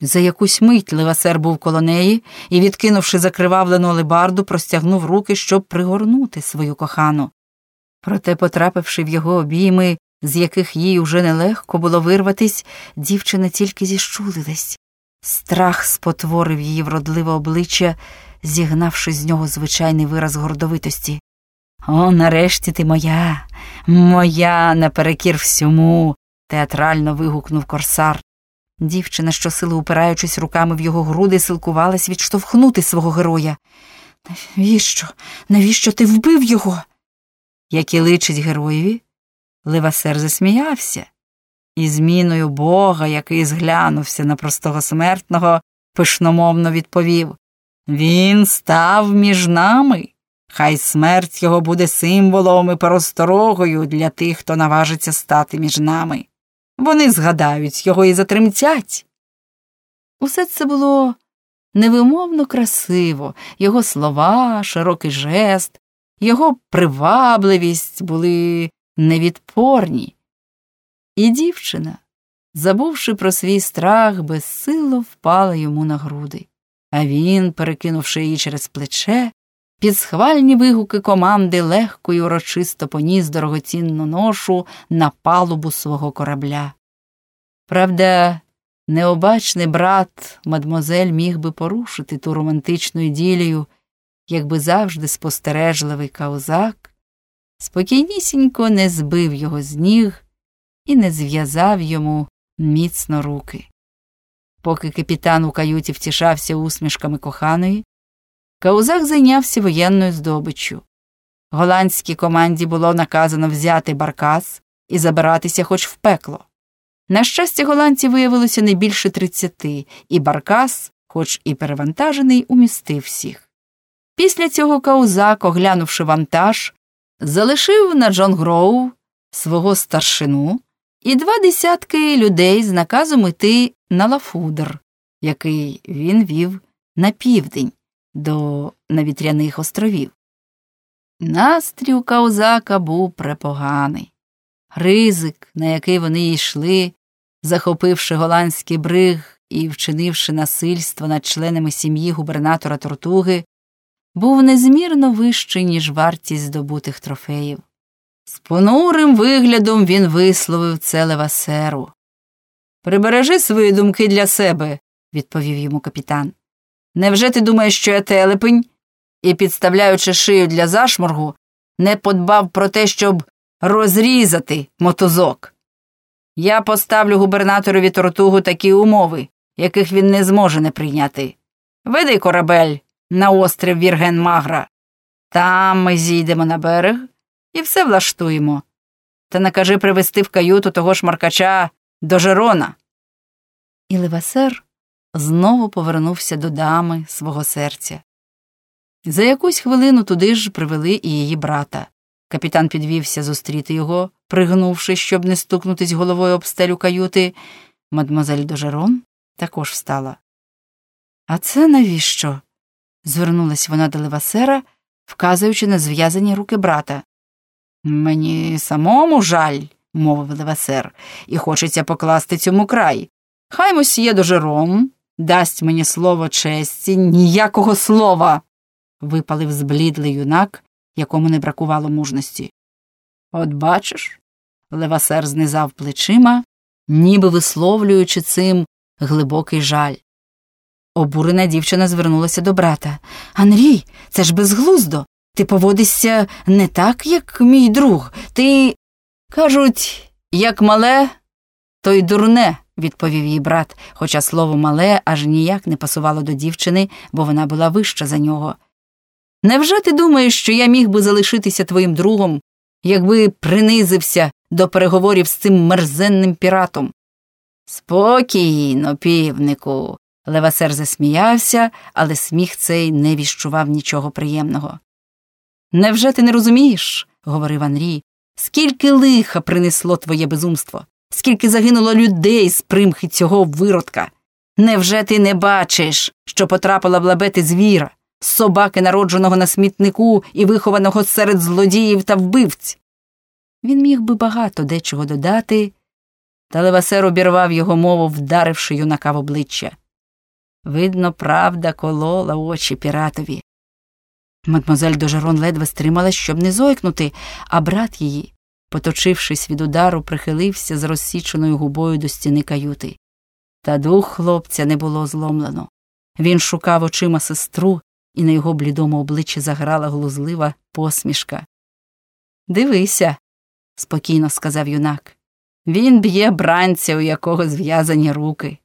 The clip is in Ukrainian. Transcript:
За якусь мить Левасер був коло неї і, відкинувши закривавлену алебарду, простягнув руки, щоб пригорнути свою кохану. Проте, потрапивши в його обійми, з яких їй уже нелегко було вирватись, дівчина тільки зіщулилась. Страх спотворив її вродливе обличчя, зігнавши з нього звичайний вираз гордовитості. О, нарешті ти моя, моя наперекір всьому. театрально вигукнув корсар. Дівчина, щосили упираючись руками в його груди, силкувалась відштовхнути свого героя. Навіщо? Навіщо ти вбив його? Як і личить героєві, Левасер засміявся, і зміною бога, який зглянувся на простого смертного, пишномовно відповів Він став між нами. Хай смерть його буде символом і пересторогою для тих, хто наважиться стати між нами. Вони згадають його і затремтять. Усе це було невимовно красиво, його слова, широкий жест, його привабливість були невідпорні. І дівчина, забувши про свій страх, безсило впала йому на груди, а він, перекинувши її через плече, під схвальні вигуки команди легко й урочисто поніс дорогоцінну ношу на палубу свого корабля. Правда, необачний брат мадмозель міг би порушити ту романтичну іділію, якби завжди спостережливий каузак, спокійнісінько не збив його з ніг і не зв'язав йому міцно руки. Поки капітан у каюті втішався усмішками коханої, Каузак зайнявся воєнною здобиччю. Голландській команді було наказано взяти баркас і забиратися хоч в пекло. На щастя, голландців виявилося не більше тридцяти, і баркас, хоч і перевантажений, умістив всіх. Після цього Каузак, оглянувши вантаж, залишив на Джон Гроув свого старшину і два десятки людей з наказом іти на Лафудер, який він вів на південь до навітряних островів. Настрій у Каузака був препоганий. Ризик, на який вони йшли, захопивши голландський бриг і вчинивши насильство над членами сім'ї губернатора Тортуги, був незмірно вищий, ніж вартість здобутих трофеїв. З понурим виглядом він висловив це левасеру. Прибережи свої думки для себе, відповів йому капітан. Невже ти думаєш, що я телепень і, підставляючи шию для зашморгу, не подбав про те, щоб розрізати мотузок? Я поставлю губернаторові тортугу такі умови, яких він не зможе не прийняти. Веди корабель на острів Вірген Магра. Там ми зійдемо на берег і все влаштуємо. Та накажи привезти в каюту того шмаркача до Жерона. І Левасер знову повернувся до дами свого серця. За якусь хвилину туди ж привели і її брата. Капітан підвівся зустріти його, пригнувши, щоб не стукнутись головою об стелю каюти. Мадмозель Дожерон також встала. А це навіщо? звернулась вона до Левасера, вказуючи на зв'язані руки брата. Мені самому жаль, мовив Левасер, і хочеться покласти цьому край. Хай мосьє Дожерон дасть мені слово честі, ніякого слова. випалив зблідлий юнак, якому не бракувало мужності. От бачиш, Левасер знизав плечима, ніби висловлюючи цим глибокий жаль. Обурена дівчина звернулася до брата. Анрій, це ж безглуздо. Ти поводишся не так, як мій друг. Ти. Кажуть, як мале, то й дурне, відповів їй брат, хоча слово мале аж ніяк не пасувало до дівчини, бо вона була вища за нього. Невже ти думаєш, що я міг би залишитися твоїм другом, якби принизився до переговорів з цим мерзенним піратом? Спокійно, півнику. Левасер засміявся, але сміх цей не віщував нічого приємного. Невже ти не розумієш, говорив Анрі, скільки лиха принесло твоє безумство, скільки загинуло людей з примхи цього виродка? Невже ти не бачиш, що потрапила в лабети звіра, собаки, народженого на смітнику і вихованого серед злодіїв та вбивць? Він міг би багато дечого додати, та Левасер обірвав його мову, вдаривши юнака в обличчя. Видно, правда колола очі піратові. Мадмозель Дожерон ледве стрималась, щоб не зойкнути, а брат її, поточившись від удару, прихилився з розсіченою губою до стіни каюти. Та дух хлопця не було зломлено. Він шукав очима сестру, і на його блідому обличчі заграла глузлива посмішка. Дивися, спокійно сказав юнак. Він б'є бранця, у якого зв'язані руки.